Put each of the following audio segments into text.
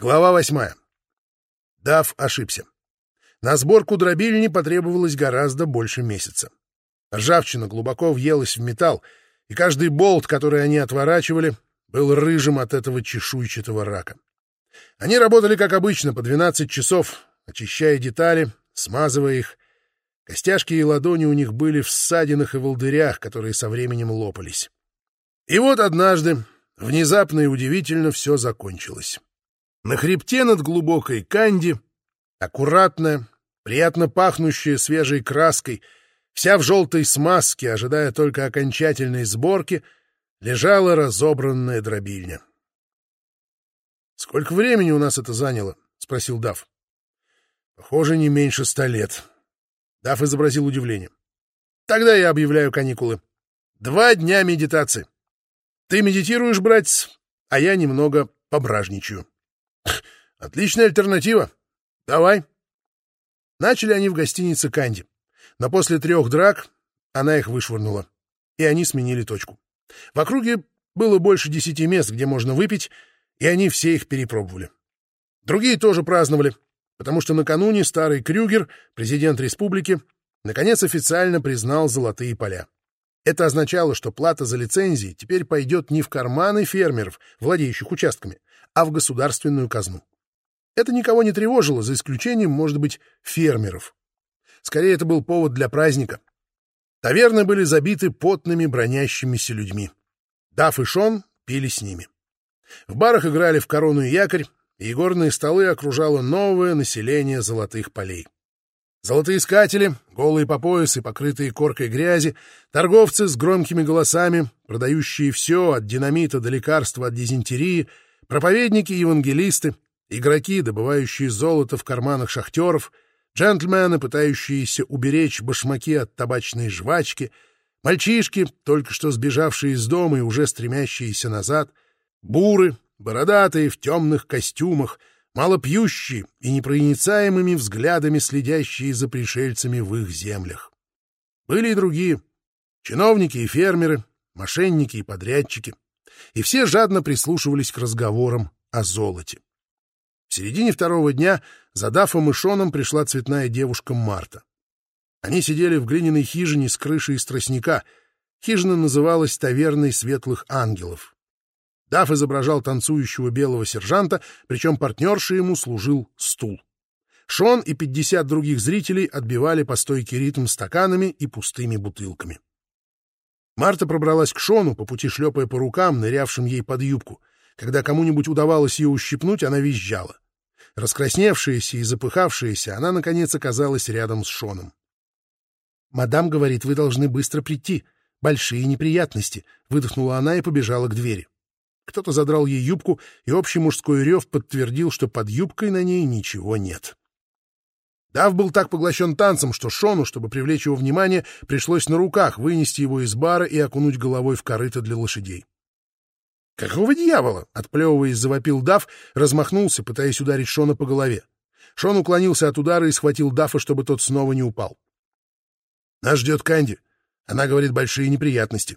Глава восьмая. Дав ошибся. На сборку дробильни потребовалось гораздо больше месяца. Ржавчина глубоко въелась в металл, и каждый болт, который они отворачивали, был рыжим от этого чешуйчатого рака. Они работали, как обычно, по 12 часов, очищая детали, смазывая их. Костяшки и ладони у них были в ссадинах и волдырях, которые со временем лопались. И вот однажды, внезапно и удивительно, все закончилось. На хребте над глубокой канди, аккуратная, приятно пахнущая свежей краской, вся в желтой смазке, ожидая только окончательной сборки, лежала разобранная дробильня. «Сколько времени у нас это заняло?» — спросил Дав. «Похоже, не меньше ста лет». Дав изобразил удивление. «Тогда я объявляю каникулы. Два дня медитации. Ты медитируешь, братец, а я немного пображничаю». «Отличная альтернатива. Давай». Начали они в гостинице «Канди». Но после трех драк она их вышвырнула, и они сменили точку. В округе было больше десяти мест, где можно выпить, и они все их перепробовали. Другие тоже праздновали, потому что накануне старый Крюгер, президент республики, наконец официально признал золотые поля. Это означало, что плата за лицензии теперь пойдет не в карманы фермеров, владеющих участками, а в государственную казну. Это никого не тревожило, за исключением, может быть, фермеров. Скорее, это был повод для праздника. Таверны были забиты потными бронящимися людьми. Даф и Шон пили с ними. В барах играли в корону и якорь, и горные столы окружало новое население золотых полей. Золотоискатели, голые по пояс и покрытые коркой грязи, торговцы с громкими голосами, продающие все от динамита до лекарства от дизентерии, проповедники и евангелисты, игроки, добывающие золото в карманах шахтеров, джентльмены, пытающиеся уберечь башмаки от табачной жвачки, мальчишки, только что сбежавшие из дома и уже стремящиеся назад — Буры, бородатые, в темных костюмах, малопьющие и непроницаемыми взглядами следящие за пришельцами в их землях. Были и другие — чиновники и фермеры, мошенники и подрядчики. И все жадно прислушивались к разговорам о золоте. В середине второго дня за Дафом и Шоном пришла цветная девушка Марта. Они сидели в глиняной хижине с крышей из тростника. Хижина называлась «Таверной светлых ангелов». Даф изображал танцующего белого сержанта, причем партнершей ему служил стул. Шон и пятьдесят других зрителей отбивали по стойке ритм стаканами и пустыми бутылками. Марта пробралась к Шону, по пути шлепая по рукам, нырявшим ей под юбку. Когда кому-нибудь удавалось ее ущипнуть, она визжала. Раскрасневшаяся и запыхавшаяся, она, наконец, оказалась рядом с Шоном. «Мадам говорит, вы должны быстро прийти. Большие неприятности», — выдохнула она и побежала к двери. Кто-то задрал ей юбку, и общий мужской рев подтвердил, что под юбкой на ней ничего нет. Дав был так поглощен танцем, что Шону, чтобы привлечь его внимание, пришлось на руках вынести его из бара и окунуть головой в корыто для лошадей. «Какого дьявола?» — отплевываясь, завопил Дав, размахнулся, пытаясь ударить Шона по голове. Шон уклонился от удара и схватил Дафа, чтобы тот снова не упал. «Нас ждет Канди. Она говорит большие неприятности».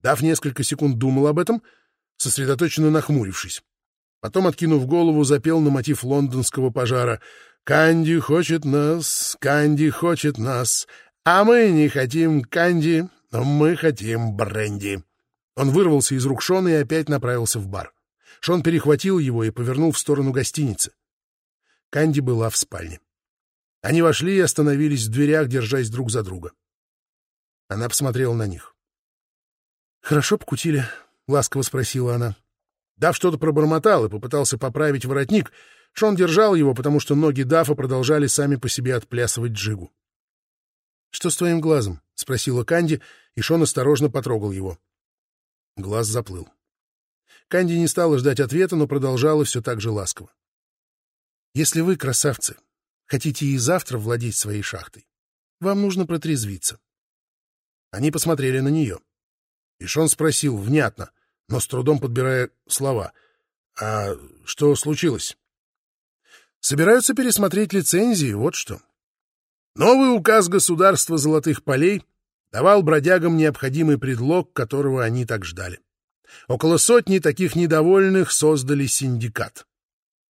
Дав несколько секунд думал об этом — сосредоточенно нахмурившись. Потом, откинув голову, запел на мотив лондонского пожара «Канди хочет нас, Канди хочет нас, а мы не хотим Канди, но мы хотим бренди». Он вырвался из рук Шона и опять направился в бар. Шон перехватил его и повернул в сторону гостиницы. Канди была в спальне. Они вошли и остановились в дверях, держась друг за друга. Она посмотрела на них. «Хорошо покутили», ласково спросила она. Дав что-то пробормотал и попытался поправить воротник. Шон держал его, потому что ноги Дафа продолжали сами по себе отплясывать джигу. «Что с твоим глазом?» — спросила Канди, и Шон осторожно потрогал его. Глаз заплыл. Канди не стала ждать ответа, но продолжала все так же ласково. «Если вы, красавцы, хотите и завтра владеть своей шахтой, вам нужно протрезвиться». Они посмотрели на нее. И Шон спросил внятно, но с трудом подбирая слова. «А что случилось?» «Собираются пересмотреть лицензии, вот что». Новый указ государства золотых полей давал бродягам необходимый предлог, которого они так ждали. Около сотни таких недовольных создали синдикат.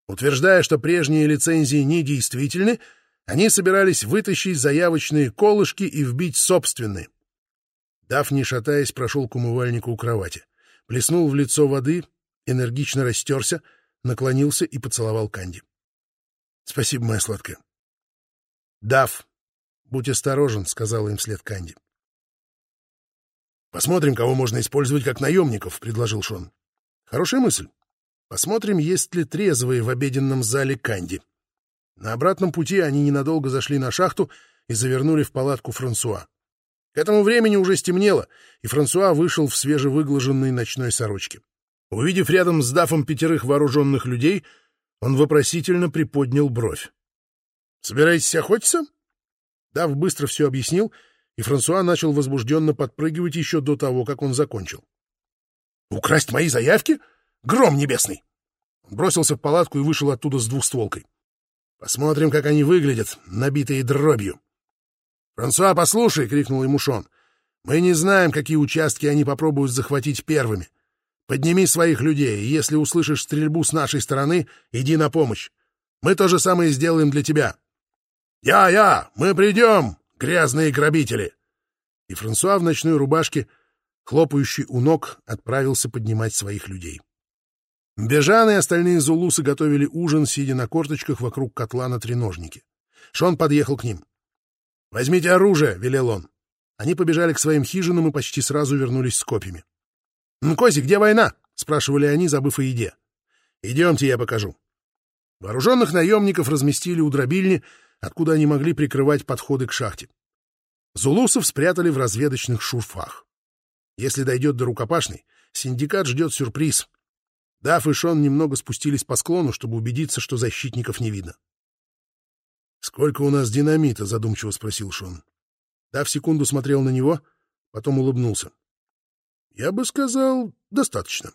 Утверждая, что прежние лицензии недействительны, они собирались вытащить заявочные колышки и вбить собственные. Дафни, шатаясь, прошел к умывальнику у кровати, плеснул в лицо воды, энергично растерся, наклонился и поцеловал Канди. — Спасибо, моя сладкая. — Даф, будь осторожен, — сказала им вслед Канди. — Посмотрим, кого можно использовать как наемников, — предложил Шон. — Хорошая мысль. Посмотрим, есть ли трезвые в обеденном зале Канди. На обратном пути они ненадолго зашли на шахту и завернули в палатку Франсуа. К этому времени уже стемнело, и Франсуа вышел в свежевыглаженной ночной сорочке. Увидев рядом с Дафом пятерых вооруженных людей, он вопросительно приподнял бровь. — Собираетесь охотиться? Даф быстро все объяснил — и Франсуа начал возбужденно подпрыгивать еще до того, как он закончил. «Украсть мои заявки? Гром небесный!» Он бросился в палатку и вышел оттуда с двухстволкой. «Посмотрим, как они выглядят, набитые дробью». «Франсуа, послушай!» — крикнул ему Шон. «Мы не знаем, какие участки они попробуют захватить первыми. Подними своих людей, и если услышишь стрельбу с нашей стороны, иди на помощь. Мы то же самое сделаем для тебя». «Я-я! Мы придем!» Грязные грабители!» И Франсуа в ночной рубашке, хлопающий у ног, отправился поднимать своих людей. Бежан и остальные зулусы готовили ужин, сидя на корточках вокруг котла на треножнике. Шон подъехал к ним. «Возьмите оружие!» — велел он. Они побежали к своим хижинам и почти сразу вернулись с копьями. «Кози, где война?» — спрашивали они, забыв о еде. «Идемте, я покажу». Вооруженных наемников разместили у дробильни, откуда они могли прикрывать подходы к шахте. Зулусов спрятали в разведочных шурфах. Если дойдет до рукопашной, синдикат ждет сюрприз. Даф и Шон немного спустились по склону, чтобы убедиться, что защитников не видно. — Сколько у нас динамита? — задумчиво спросил Шон. Даф секунду смотрел на него, потом улыбнулся. — Я бы сказал, достаточно.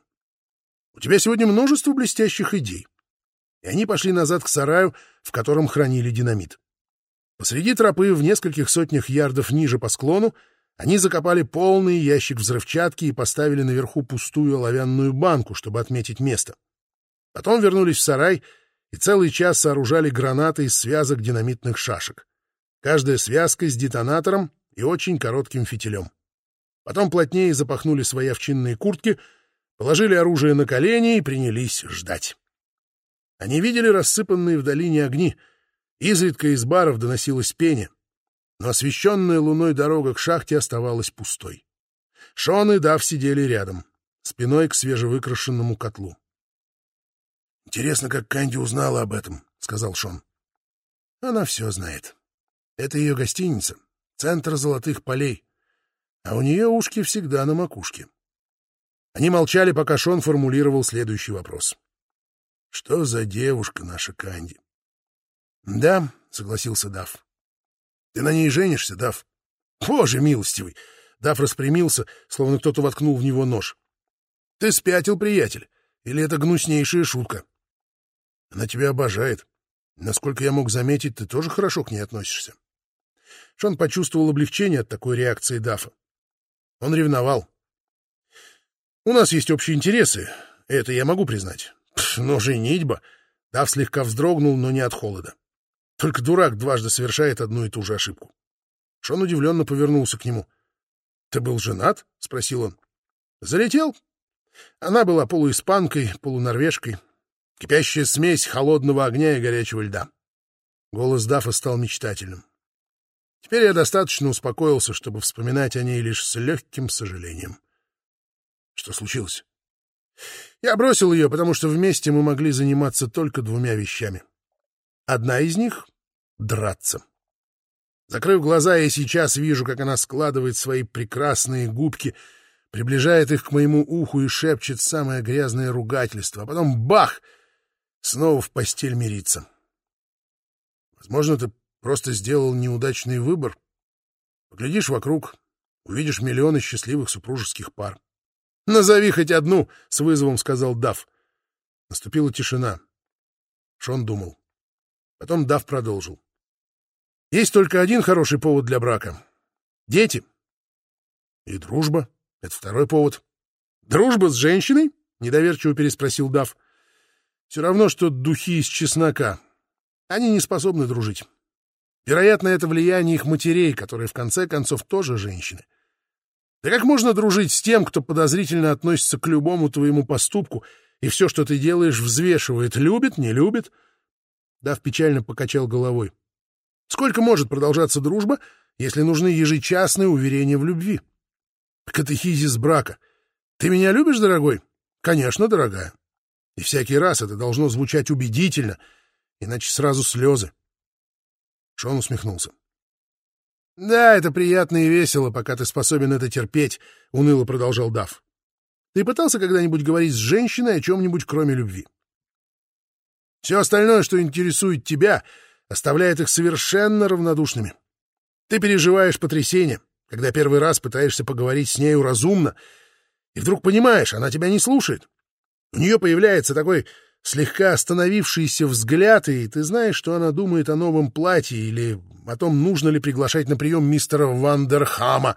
У тебя сегодня множество блестящих идей и они пошли назад к сараю, в котором хранили динамит. Посреди тропы, в нескольких сотнях ярдов ниже по склону, они закопали полный ящик взрывчатки и поставили наверху пустую оловянную банку, чтобы отметить место. Потом вернулись в сарай и целый час сооружали гранаты из связок динамитных шашек. Каждая связка с детонатором и очень коротким фитилем. Потом плотнее запахнули свои овчинные куртки, положили оружие на колени и принялись ждать. Они видели рассыпанные в долине огни. Изредка из баров доносилось пение. Но освещенная луной дорога к шахте оставалась пустой. Шон и Дав сидели рядом, спиной к свежевыкрашенному котлу. — Интересно, как Канди узнала об этом, — сказал Шон. — Она все знает. Это ее гостиница, центр золотых полей, а у нее ушки всегда на макушке. Они молчали, пока Шон формулировал следующий вопрос. Что за девушка наша Канди? — Да, — согласился Дав. — Ты на ней женишься, Дав? — Боже милостивый! Дав распрямился, словно кто-то воткнул в него нож. — Ты спятил, приятель? Или это гнуснейшая шутка? — Она тебя обожает. Насколько я мог заметить, ты тоже хорошо к ней относишься. Шон почувствовал облегчение от такой реакции Дафа. Он ревновал. — У нас есть общие интересы, это я могу признать. Но женитьба... Дав слегка вздрогнул, но не от холода. Только дурак дважды совершает одну и ту же ошибку. Шон удивленно повернулся к нему. — Ты был женат? — спросил он. — Залетел. Она была полуиспанкой, полунорвежкой. Кипящая смесь холодного огня и горячего льда. Голос Дафа стал мечтательным. Теперь я достаточно успокоился, чтобы вспоминать о ней лишь с легким сожалением. Что случилось? Я бросил ее, потому что вместе мы могли заниматься только двумя вещами. Одна из них — драться. Закрыв глаза, я сейчас вижу, как она складывает свои прекрасные губки, приближает их к моему уху и шепчет самое грязное ругательство, а потом — бах! Снова в постель мириться. Возможно, ты просто сделал неудачный выбор. Поглядишь вокруг, увидишь миллионы счастливых супружеских пар. «Назови хоть одну!» — с вызовом сказал Дав. Наступила тишина. Шон думал. Потом Дав продолжил. «Есть только один хороший повод для брака. Дети. И дружба. Это второй повод. Дружба с женщиной?» — недоверчиво переспросил Дав. Все равно, что духи из чеснока. Они не способны дружить. Вероятно, это влияние их матерей, которые в конце концов тоже женщины. Да как можно дружить с тем, кто подозрительно относится к любому твоему поступку и все, что ты делаешь, взвешивает, любит, не любит? Дав печально покачал головой. Сколько может продолжаться дружба, если нужны ежечасные уверения в любви? Катехизис брака. Ты меня любишь, дорогой? Конечно, дорогая. И всякий раз это должно звучать убедительно, иначе сразу слезы. Шон усмехнулся. «Да, это приятно и весело, пока ты способен это терпеть», — уныло продолжал Дав. «Ты пытался когда-нибудь говорить с женщиной о чем-нибудь, кроме любви? Все остальное, что интересует тебя, оставляет их совершенно равнодушными. Ты переживаешь потрясение, когда первый раз пытаешься поговорить с нею разумно, и вдруг понимаешь, она тебя не слушает. У нее появляется такой слегка остановившийся взгляд, и ты знаешь, что она думает о новом платье или о том, нужно ли приглашать на прием мистера Вандерхама,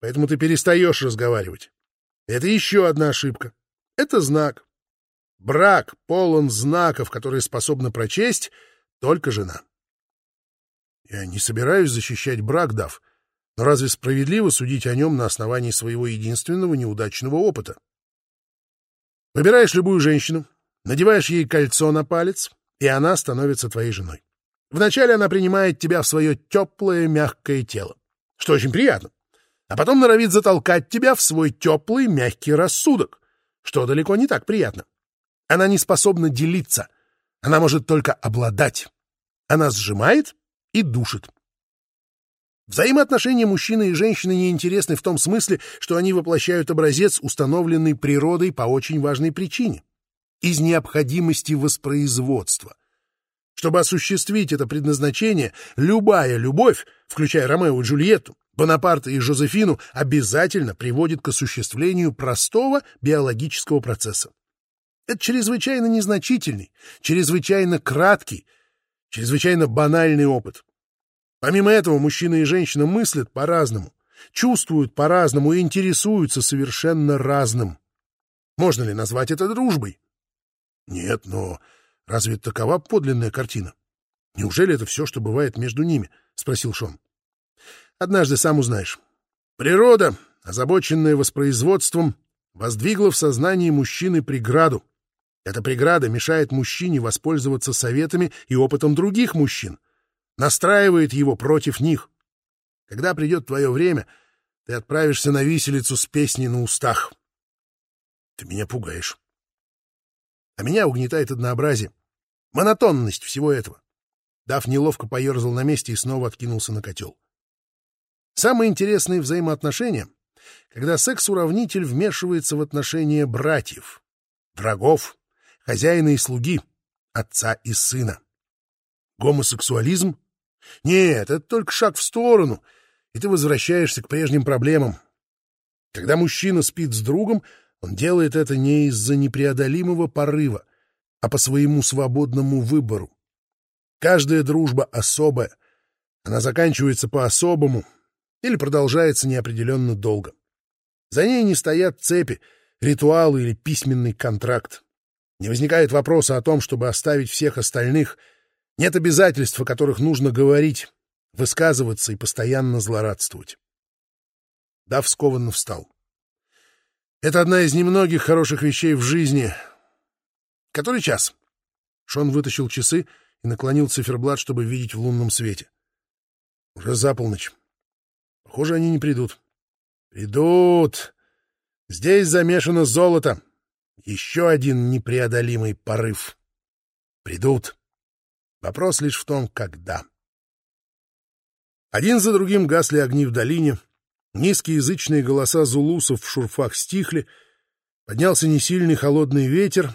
поэтому ты перестаешь разговаривать. Это еще одна ошибка. Это знак. Брак полон знаков, которые способна прочесть только жена. Я не собираюсь защищать брак, Дав, но разве справедливо судить о нем на основании своего единственного неудачного опыта? Выбираешь любую женщину, Надеваешь ей кольцо на палец, и она становится твоей женой. Вначале она принимает тебя в свое теплое, мягкое тело, что очень приятно, а потом норовит затолкать тебя в свой теплый, мягкий рассудок, что далеко не так приятно. Она не способна делиться, она может только обладать. Она сжимает и душит. Взаимоотношения мужчины и женщины неинтересны в том смысле, что они воплощают образец, установленный природой по очень важной причине из необходимости воспроизводства. Чтобы осуществить это предназначение, любая любовь, включая Ромео и Джульетту, Бонапарта и Жозефину, обязательно приводит к осуществлению простого биологического процесса. Это чрезвычайно незначительный, чрезвычайно краткий, чрезвычайно банальный опыт. Помимо этого, мужчина и женщина мыслят по-разному, чувствуют по-разному и интересуются совершенно разным. Можно ли назвать это дружбой? Нет, но разве такова подлинная картина? Неужели это все, что бывает между ними? — спросил Шон. Однажды сам узнаешь. Природа, озабоченная воспроизводством, воздвигла в сознании мужчины преграду. Эта преграда мешает мужчине воспользоваться советами и опытом других мужчин, настраивает его против них. Когда придет твое время, ты отправишься на виселицу с песней на устах. Ты меня пугаешь. А меня угнетает однообразие, монотонность всего этого. Дав неловко поерзал на месте и снова откинулся на котел. Самые интересные взаимоотношения, когда секс-уравнитель вмешивается в отношения братьев, врагов, хозяина и слуги, отца и сына. Гомосексуализм? Нет, это только шаг в сторону, и ты возвращаешься к прежним проблемам. Когда мужчина спит с другом, он делает это не из-за непреодолимого порыва, а по своему свободному выбору. Каждая дружба особая. Она заканчивается по-особому или продолжается неопределенно долго. За ней не стоят цепи, ритуалы или письменный контракт. Не возникает вопроса о том, чтобы оставить всех остальных. Нет обязательств, о которых нужно говорить, высказываться и постоянно злорадствовать. Дав скованно встал. Это одна из немногих хороших вещей в жизни. Который час? Шон вытащил часы и наклонил циферблат, чтобы видеть в лунном свете. Уже за полночь. Похоже, они не придут. Придут. Здесь замешано золото. Еще один непреодолимый порыв. Придут. Вопрос лишь в том, когда. Один за другим гасли огни в долине — Низкие язычные голоса зулусов в шурфах стихли, поднялся несильный холодный ветер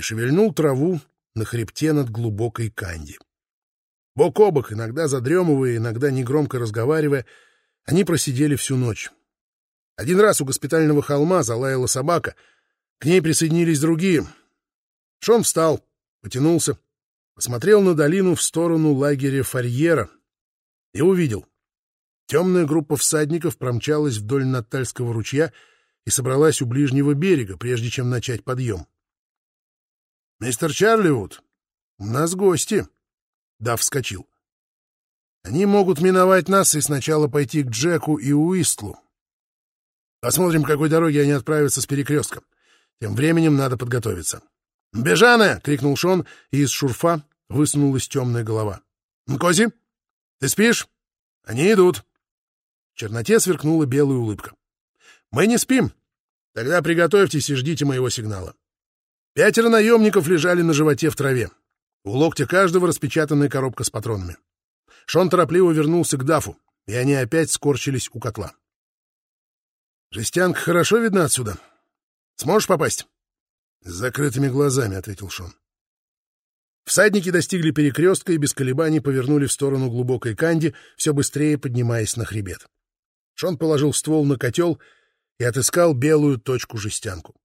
и шевельнул траву на хребте над глубокой канди. Бок о бок, иногда задремывая, иногда негромко разговаривая, они просидели всю ночь. Один раз у госпитального холма залаяла собака, к ней присоединились другие. Шон встал, потянулся, посмотрел на долину в сторону лагеря Фарьера и увидел. Темная группа всадников промчалась вдоль Натальского ручья и собралась у ближнего берега, прежде чем начать подъем. «Мистер Чарливуд, у нас гости!» Дав вскочил. «Они могут миновать нас и сначала пойти к Джеку и Уистлу. Посмотрим, какой дороги они отправятся с перекрестком. Тем временем надо подготовиться». «Бежана!» — крикнул Шон, и из шурфа высунулась темная голова. «Кози, ты спишь? Они идут!» В черноте сверкнула белая улыбка. «Мы не спим. Тогда приготовьтесь и ждите моего сигнала». Пятеро наемников лежали на животе в траве. У локтя каждого распечатанная коробка с патронами. Шон торопливо вернулся к Дафу, и они опять скорчились у котла. «Жестянка хорошо видна отсюда. Сможешь попасть?» «С закрытыми глазами», — ответил Шон. Всадники достигли перекрестка и без колебаний повернули в сторону глубокой канди, все быстрее поднимаясь на хребет. Шон положил ствол на котел и отыскал белую точку-жестянку.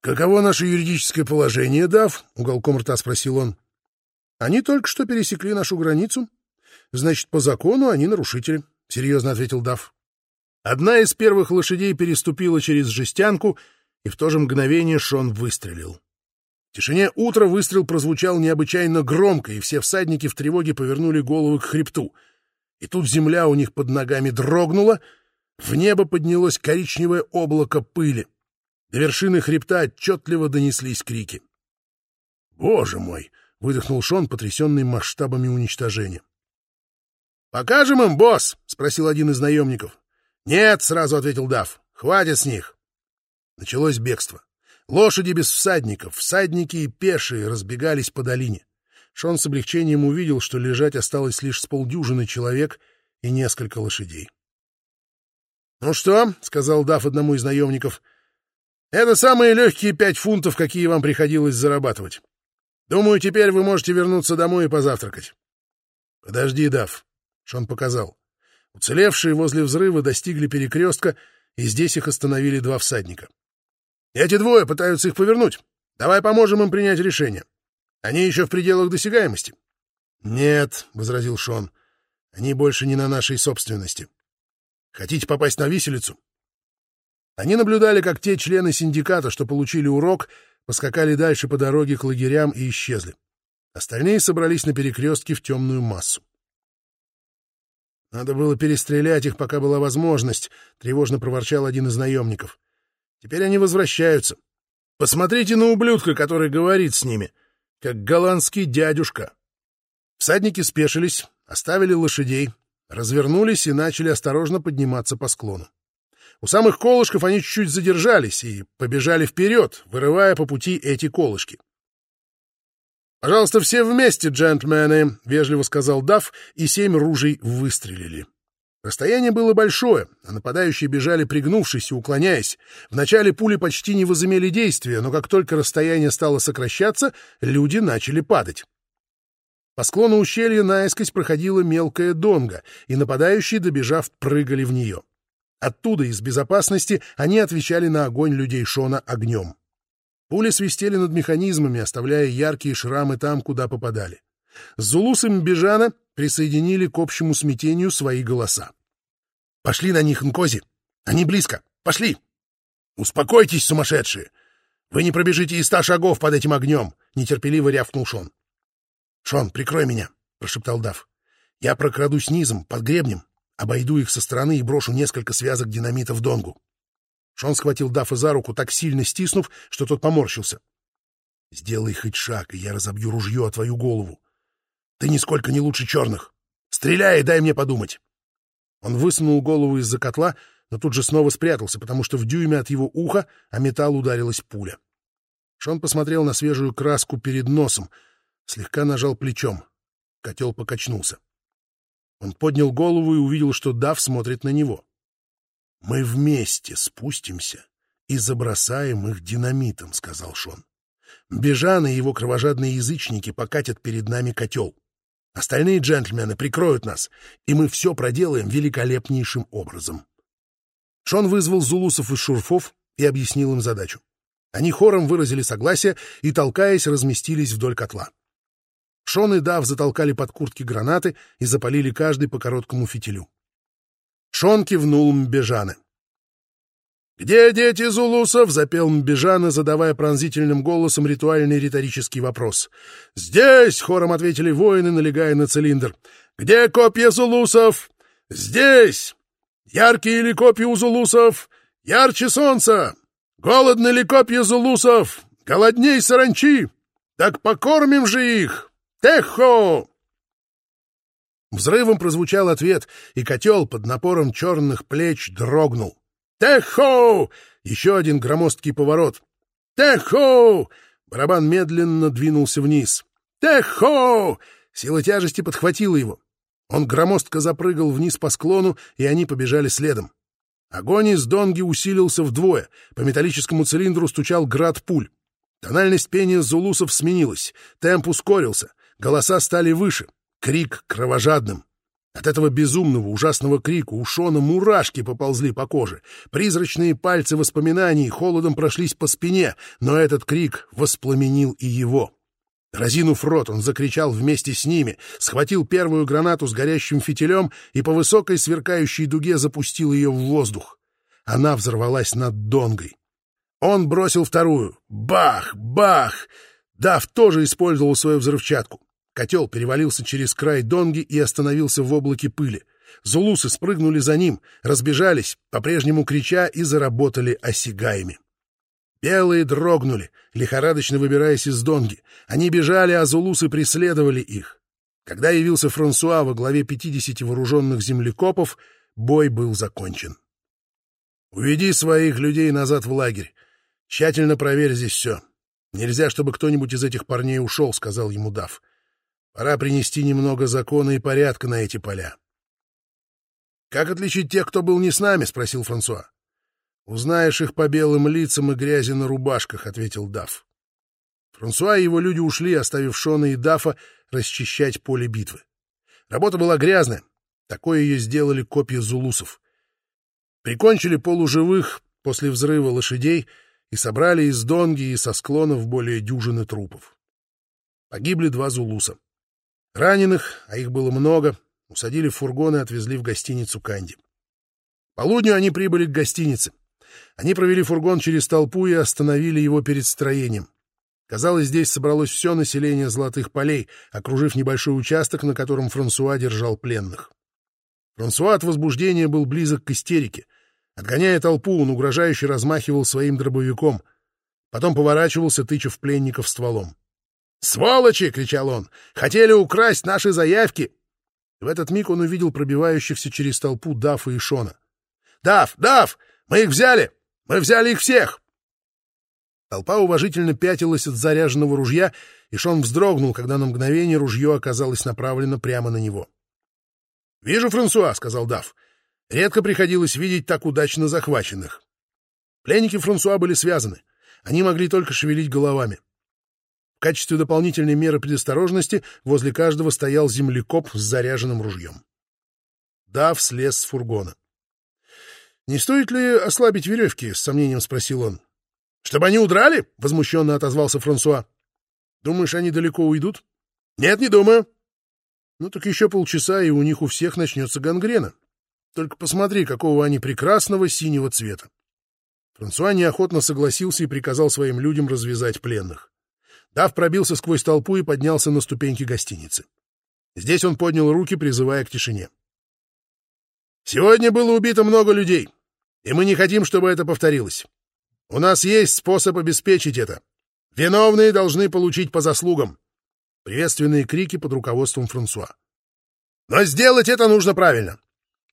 «Каково наше юридическое положение, Дав?» — уголком рта спросил он. «Они только что пересекли нашу границу. Значит, по закону они нарушители», — серьезно ответил Дав. Одна из первых лошадей переступила через жестянку, и в то же мгновение Шон выстрелил. В тишине утра выстрел прозвучал необычайно громко, и все всадники в тревоге повернули головы к хребту. И тут земля у них под ногами дрогнула, в небо поднялось коричневое облако пыли. До вершины хребта отчетливо донеслись крики. «Боже мой!» — выдохнул Шон, потрясенный масштабами уничтожения. «Покажем им, босс?» — спросил один из наемников. «Нет», — сразу ответил Дав. «Хватит с них». Началось бегство. Лошади без всадников, всадники и пешие разбегались по долине. Шон с облегчением увидел, что лежать осталось лишь с полдюжины человек и несколько лошадей. «Ну что?» — сказал Дав одному из наемников. Это самые легкие пять фунтов, какие вам приходилось зарабатывать. Думаю, теперь вы можете вернуться домой и позавтракать. — Подожди, Дав, — Шон показал. Уцелевшие возле взрыва достигли перекрестка, и здесь их остановили два всадника. — Эти двое пытаются их повернуть. Давай поможем им принять решение. Они еще в пределах досягаемости. — Нет, — возразил Шон, — они больше не на нашей собственности. Хотите попасть на виселицу? Они наблюдали, как те члены синдиката, что получили урок, поскакали дальше по дороге к лагерям и исчезли. Остальные собрались на перекрестке в темную массу. «Надо было перестрелять их, пока была возможность», — тревожно проворчал один из наемников. «Теперь они возвращаются. Посмотрите на ублюдка, который говорит с ними, как голландский дядюшка». Всадники спешились, оставили лошадей, развернулись и начали осторожно подниматься по склону. У самых колышков они чуть-чуть задержались и побежали вперед, вырывая по пути эти колышки. «Пожалуйста, все вместе, джентльмены», — вежливо сказал Дафф, и семь ружей выстрелили. Расстояние было большое, а нападающие бежали пригнувшись и уклоняясь. Вначале пули почти не возымели действия, но как только расстояние стало сокращаться, люди начали падать. По склону ущелья наискось проходила мелкая донга, и нападающие, добежав, прыгали в нее. Оттуда, из безопасности, они отвечали на огонь людей Шона огнем. Пули свистели над механизмами, оставляя яркие шрамы там, куда попадали. С Зулусом Бежана присоединили к общему смятению свои голоса. «Пошли на них, Нкози! Они близко! Пошли!» «Успокойтесь, сумасшедшие! Вы не пробежите и ста шагов под этим огнем!» — нетерпеливо рявкнул Шон. «Шон, прикрой меня!» — прошептал Дав. «Я прокрадусь низом, под гребнем, Обойду их со стороны и брошу несколько связок динамита в донгу. Шон схватил Дафа за руку, так сильно стиснув, что тот поморщился. — Сделай хоть шаг, и я разобью ружье о твою голову. Ты нисколько не лучше черных. Стреляй дай мне подумать. Он высунул голову из-за котла, но тут же снова спрятался, потому что в дюйме от его уха о металл ударилась пуля. Шон посмотрел на свежую краску перед носом, слегка нажал плечом. Котел покачнулся. Он поднял голову и увидел, что Дав смотрит на него. «Мы вместе спустимся и забросаем их динамитом», — сказал Шон. «Бежан и его кровожадные язычники покатят перед нами котел. Остальные джентльмены прикроют нас, и мы все проделаем великолепнейшим образом». Шон вызвал зулусов из шурфов и объяснил им задачу. Они хором выразили согласие и, толкаясь, разместились вдоль котла. Шон и Дав затолкали под куртки гранаты и запалили каждый по короткому фитилю. Шон кивнул Мбежаны. «Где дети зулусов?» — запел Мбежана, задавая пронзительным голосом ритуальный риторический вопрос. «Здесь!» — хором ответили воины, налегая на цилиндр. «Где копья зулусов?» «Здесь!» «Яркие ли копья у зулусов?» «Ярче солнца!» «Голодны ли копья зулусов?» «Голодней саранчи!» «Так покормим же их!» «Техо!» Взрывом прозвучал ответ, и котел под напором черных плеч дрогнул. «Техо!» Еще один громоздкий поворот. «Техо!» Барабан медленно двинулся вниз. «Техо!» Сила тяжести подхватила его. Он громоздко запрыгал вниз по склону, и они побежали следом. Огонь из донги усилился вдвое. По металлическому цилиндру стучал град пуль. Тональность пения зулусов сменилась. Темп ускорился. Голоса стали выше. Крик кровожадным. От этого безумного, ужасного крика у Шона мурашки поползли по коже. Призрачные пальцы воспоминаний холодом прошлись по спине, но этот крик воспламенил и его. Разинув рот, он закричал вместе с ними, схватил первую гранату с горящим фитилем и по высокой сверкающей дуге запустил ее в воздух. Она взорвалась над донгой. Он бросил вторую. Бах! Бах! Дав тоже использовал свою взрывчатку. Котел перевалился через край донги и остановился в облаке пыли. Зулусы спрыгнули за ним, разбежались, по-прежнему крича и заработали осягаями. Белые дрогнули, лихорадочно выбираясь из донги. Они бежали, а зулусы преследовали их. Когда явился Франсуа во главе пятидесяти вооруженных землекопов, бой был закончен. «Уведи своих людей назад в лагерь. Тщательно проверь здесь все. Нельзя, чтобы кто-нибудь из этих парней ушел», — сказал ему Дав. Пора принести немного закона и порядка на эти поля. — Как отличить тех, кто был не с нами? — спросил Франсуа. — Узнаешь их по белым лицам и грязи на рубашках, — ответил Даф. Франсуа и его люди ушли, оставив Шона и Дафа расчищать поле битвы. Работа была грязная. Такое ее сделали копья зулусов. Прикончили полуживых после взрыва лошадей и собрали из донги и со склонов более дюжины трупов. Погибли два зулуса. Раненых, а их было много, усадили в фургон и отвезли в гостиницу Канди. Полудню они прибыли к гостинице. Они провели фургон через толпу и остановили его перед строением. Казалось, здесь собралось все население Золотых полей, окружив небольшой участок, на котором Франсуа держал пленных. Франсуа от возбуждения был близок к истерике. Отгоняя толпу, он угрожающе размахивал своим дробовиком. Потом поворачивался, тыча в пленников стволом. «Сволочи!» — кричал он. «Хотели украсть наши заявки!» В этот миг он увидел пробивающихся через толпу Дафа и Шона. «Даф! Даф! Мы их взяли! Мы взяли их всех!» Толпа уважительно пятилась от заряженного ружья, и Шон вздрогнул, когда на мгновение ружье оказалось направлено прямо на него. «Вижу, Франсуа», — сказал Даф. «Редко приходилось видеть так удачно захваченных». Пленники Франсуа были связаны. Они могли только шевелить головами. В качестве дополнительной меры предосторожности возле каждого стоял землекоп с заряженным ружьем. Дав слез с фургона. «Не стоит ли ослабить веревки?» — с сомнением спросил он. «Чтобы они удрали?» — возмущенно отозвался Франсуа. «Думаешь, они далеко уйдут?» «Нет, не думаю». «Ну так еще полчаса, и у них у всех начнется гангрена. Только посмотри, какого они прекрасного синего цвета». Франсуа неохотно согласился и приказал своим людям развязать пленных. Дав пробился сквозь толпу и поднялся на ступеньки гостиницы. Здесь он поднял руки, призывая к тишине. «Сегодня было убито много людей, и мы не хотим, чтобы это повторилось. У нас есть способ обеспечить это. Виновные должны получить по заслугам». Приветственные крики под руководством Франсуа. «Но сделать это нужно правильно.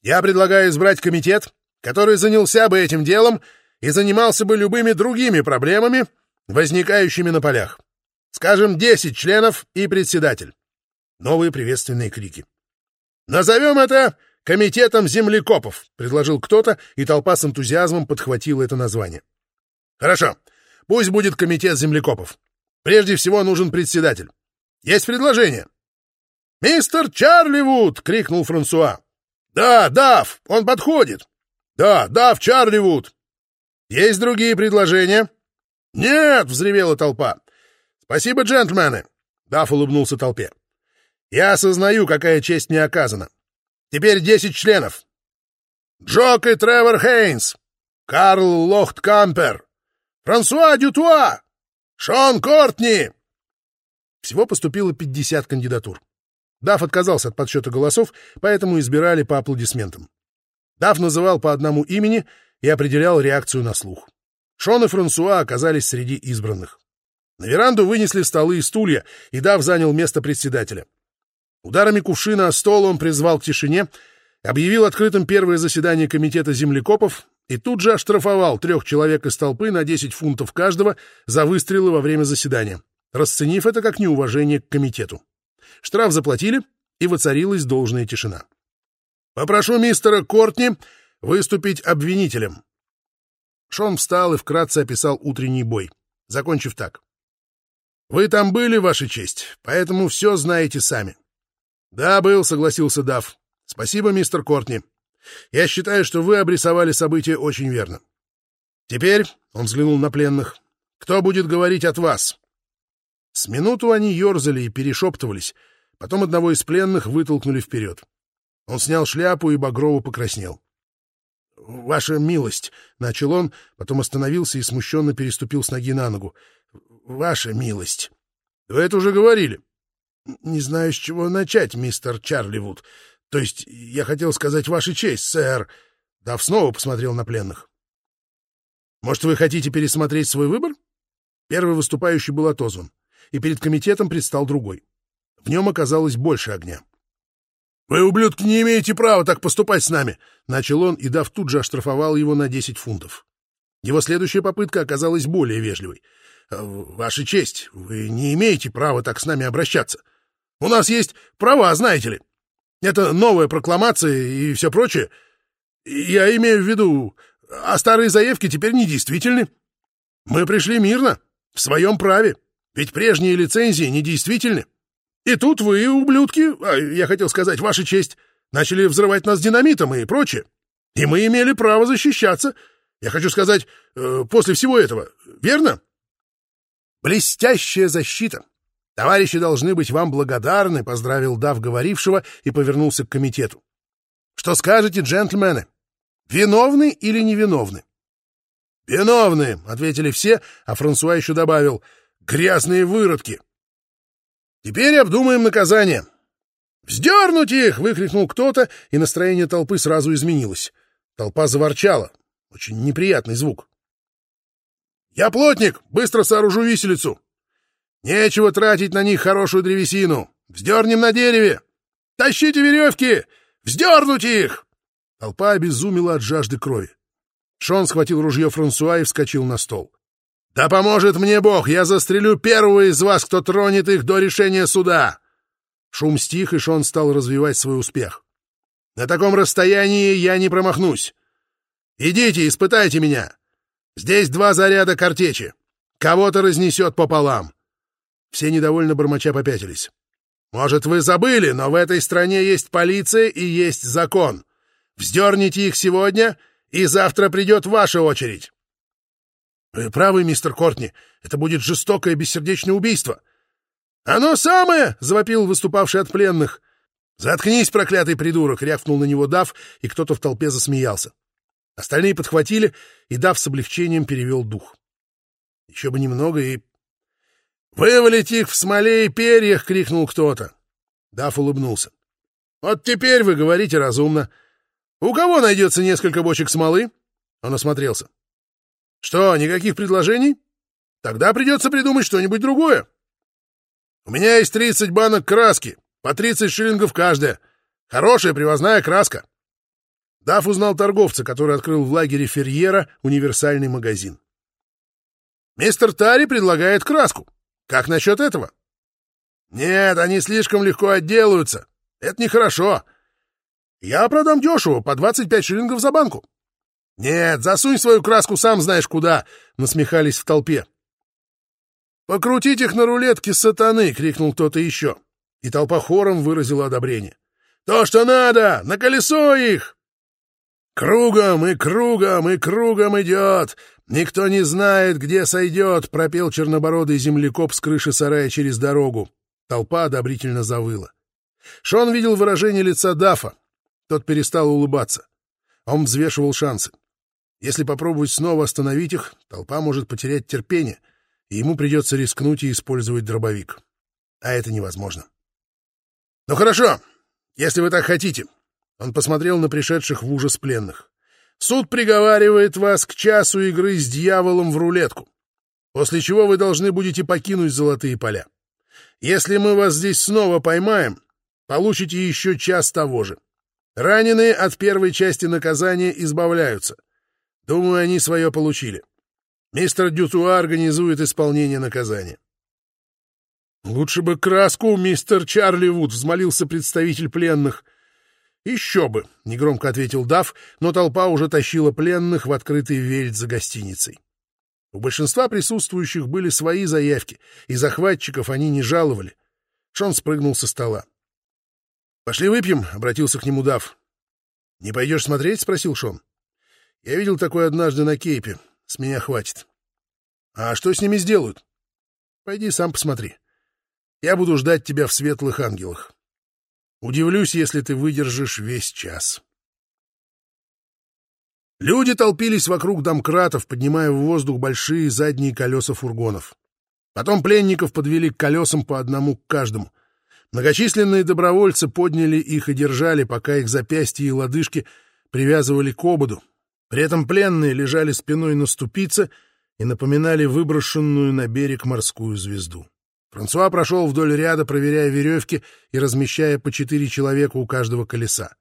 Я предлагаю избрать комитет, который занялся бы этим делом и занимался бы любыми другими проблемами, возникающими на полях. Скажем, 10 членов и председатель. Новые приветственные крики. «Назовем это комитетом землекопов», — предложил кто-то, и толпа с энтузиазмом подхватила это название. «Хорошо, пусть будет комитет землекопов. Прежде всего нужен председатель. Есть предложение?» «Мистер Чарливуд!» — крикнул Франсуа. «Да, Дав, он подходит!» «Да, Дав Чарливуд!» «Есть другие предложения?» «Нет!» — взревела толпа. «Спасибо, джентльмены!» — Дафф улыбнулся толпе. «Я осознаю, какая честь мне оказана. Теперь десять членов. Джок и Тревор Хейнс. Карл Лохткампер, Франсуа Дютуа, Шон Кортни. Всего поступило 50 кандидатур. Даф отказался от подсчета голосов, поэтому избирали по аплодисментам. Даф называл по одному имени и определял реакцию на слух. Шон и Франсуа оказались среди избранных. На веранду вынесли столы и стулья, и Дав занял место председателя. Ударами кувшина о стол он призвал к тишине, объявил открытым первое заседание комитета землекопов и тут же оштрафовал трех человек из толпы на 10 фунтов каждого за выстрелы во время заседания, расценив это как неуважение к комитету. Штраф заплатили, и воцарилась должная тишина. «Попрошу мистера Кортни выступить обвинителем». Шон встал и вкратце описал утренний бой, закончив так. «Вы там были, Ваша честь, поэтому все знаете сами». «Да, был», — согласился Дав. «Спасибо, мистер Кортни. Я считаю, что вы обрисовали события очень верно. Теперь, — он взглянул на пленных, — кто будет говорить от вас?» С минуту они ерзали и перешептывались, потом одного из пленных вытолкнули вперед. Он снял шляпу и багрово покраснел. — Ваша милость! — начал он, потом остановился и смущенно переступил с ноги на ногу. — Ваша милость! — Вы это уже говорили. — Не знаю, с чего начать, мистер Чарливуд. То есть я хотел сказать ваша честь, сэр. Дав снова посмотрел на пленных. — Может, вы хотите пересмотреть свой выбор? Первый выступающий был отозван, и перед комитетом предстал другой. В нем оказалось больше огня. — «Вы, ублюдки, не имеете права так поступать с нами!» — начал он, и Дав тут же оштрафовал его на 10 фунтов. Его следующая попытка оказалась более вежливой. «Э, «Ваша честь, вы не имеете права так с нами обращаться. У нас есть права, знаете ли. Это новая прокламация и все прочее. Я имею в виду, а старые заявки теперь недействительны. Мы пришли мирно, в своем праве, ведь прежние лицензии недействительны. И тут вы, ублюдки, а, я хотел сказать, ваша честь, начали взрывать нас динамитом и прочее. И мы имели право защищаться. Я хочу сказать, э, после всего этого. Верно? Блестящая защита. Товарищи должны быть вам благодарны, поздравил Дав говорившего и повернулся к комитету. Что скажете, джентльмены? Виновны или невиновны? Виновны, ответили все, а Франсуа еще добавил, грязные выродки. Теперь обдумаем наказание. «Вздернуть их!» — выкрикнул кто-то, и настроение толпы сразу изменилось. Толпа заворчала. Очень неприятный звук. «Я плотник! Быстро сооружу виселицу! Нечего тратить на них хорошую древесину! Вздернем на дереве! Тащите веревки! Вздернуть их!» Толпа обезумела от жажды крови. Шон схватил ружье Франсуа и вскочил на стол. «Да поможет мне Бог! Я застрелю первого из вас, кто тронет их до решения суда!» Шум стих, и Шон стал развивать свой успех. «На таком расстоянии я не промахнусь. Идите, испытайте меня. Здесь два заряда картечи. Кого-то разнесет пополам». Все недовольно бормоча попятились. «Может, вы забыли, но в этой стране есть полиция и есть закон. Вздерните их сегодня, и завтра придет ваша очередь. Вы правы, мистер Кортни, это будет жестокое бессердечное убийство. Оно самое! — завопил выступавший от пленных. «Заткнись, проклятый придурок!» — рявкнул на него Дав, и кто-то в толпе засмеялся. Остальные подхватили, и Дав с облегчением перевел дух. Еще бы немного и... «Вывалить их в смоле и перьях!» — крикнул кто-то. Дав улыбнулся. «Вот теперь вы говорите разумно. У кого найдется несколько бочек смолы?» Он осмотрелся. Что, никаких предложений? Тогда придется придумать что-нибудь другое. У меня есть 30 банок краски, по 30 шиллингов каждая. Хорошая привозная краска. Даф узнал торговца, который открыл в лагере Ферьера универсальный магазин. Мистер Тари предлагает краску. Как насчет этого? Нет, они слишком легко отделаются. Это нехорошо. Я продам дешево, по 25 шиллингов за банку. «Нет, засунь свою краску сам знаешь куда!» — насмехались в толпе. «Покрутить их на рулетке сатаны!» — крикнул кто-то еще. И толпа хором выразила одобрение. «То, что надо! На колесо их!» «Кругом и кругом и кругом идет! Никто не знает, где сойдет!» — пропел чернобородый землекоп с крыши сарая через дорогу. Толпа одобрительно завыла. Шон видел выражение лица Дафа. Тот перестал улыбаться. Он взвешивал шансы. Если попробовать снова остановить их, толпа может потерять терпение, и ему придется рискнуть и использовать дробовик. А это невозможно. «Ну хорошо, если вы так хотите». Он посмотрел на пришедших в ужас пленных. «Суд приговаривает вас к часу игры с дьяволом в рулетку, после чего вы должны будете покинуть золотые поля. Если мы вас здесь снова поймаем, получите еще час того же. Раненые от первой части наказания избавляются. Думаю, они свое получили. Мистер Дютуа организует исполнение наказания. «Лучше бы краску, мистер Чарли Вуд», — взмолился представитель пленных. «Еще бы», — негромко ответил Дав, но толпа уже тащила пленных в открытый вельт за гостиницей. У большинства присутствующих были свои заявки, и захватчиков они не жаловали. Шон спрыгнул со стола. «Пошли выпьем», — обратился к нему Дав. «Не пойдешь смотреть?» — спросил Шон. «Я видел такое однажды на Кейпе. С меня хватит». «А что с ними сделают?» «Пойди сам посмотри». Я буду ждать тебя в светлых ангелах. Удивлюсь, если ты выдержишь весь час. Люди толпились вокруг домкратов, поднимая в воздух большие задние колеса фургонов. Потом пленников подвели к колесам по одному к каждому. Многочисленные добровольцы подняли их и держали, пока их запястья и лодыжки привязывали к ободу. При этом пленные лежали спиной на ступице и напоминали выброшенную на берег морскую звезду. Франсуа прошел вдоль ряда, проверяя веревки и размещая по четыре человека у каждого колеса.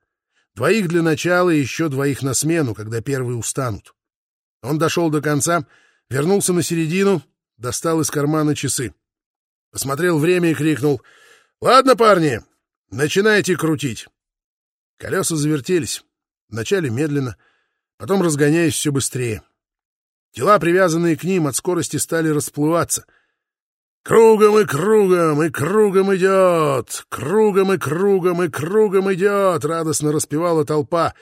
Двоих для начала и еще двоих на смену, когда первые устанут. Он дошел до конца, вернулся на середину, достал из кармана часы. Посмотрел время и крикнул «Ладно, парни, начинайте крутить». Колеса завертелись, вначале медленно, потом разгоняясь все быстрее. Тела, привязанные к ним, от скорости стали расплываться — Кругом и кругом, и кругом идет, кругом и кругом, и кругом идет, радостно распевала толпа.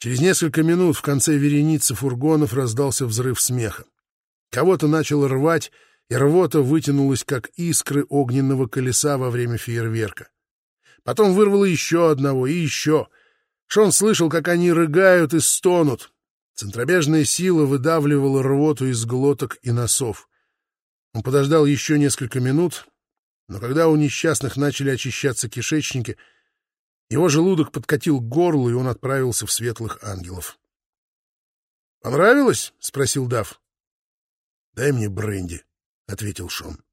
Через несколько минут в конце вереницы фургонов раздался взрыв смеха. Кого-то начало рвать, и рвота вытянулась, как искры огненного колеса во время фейерверка. Потом вырвало еще одного и еще. Шон слышал, как они рыгают и стонут. Центробежная сила выдавливала рвоту из глоток и носов. Он подождал еще несколько минут, но когда у несчастных начали очищаться кишечники, его желудок подкатил к горлу, и он отправился в светлых ангелов. «Понравилось?» — спросил Дав. «Дай мне бренди», — ответил Шон.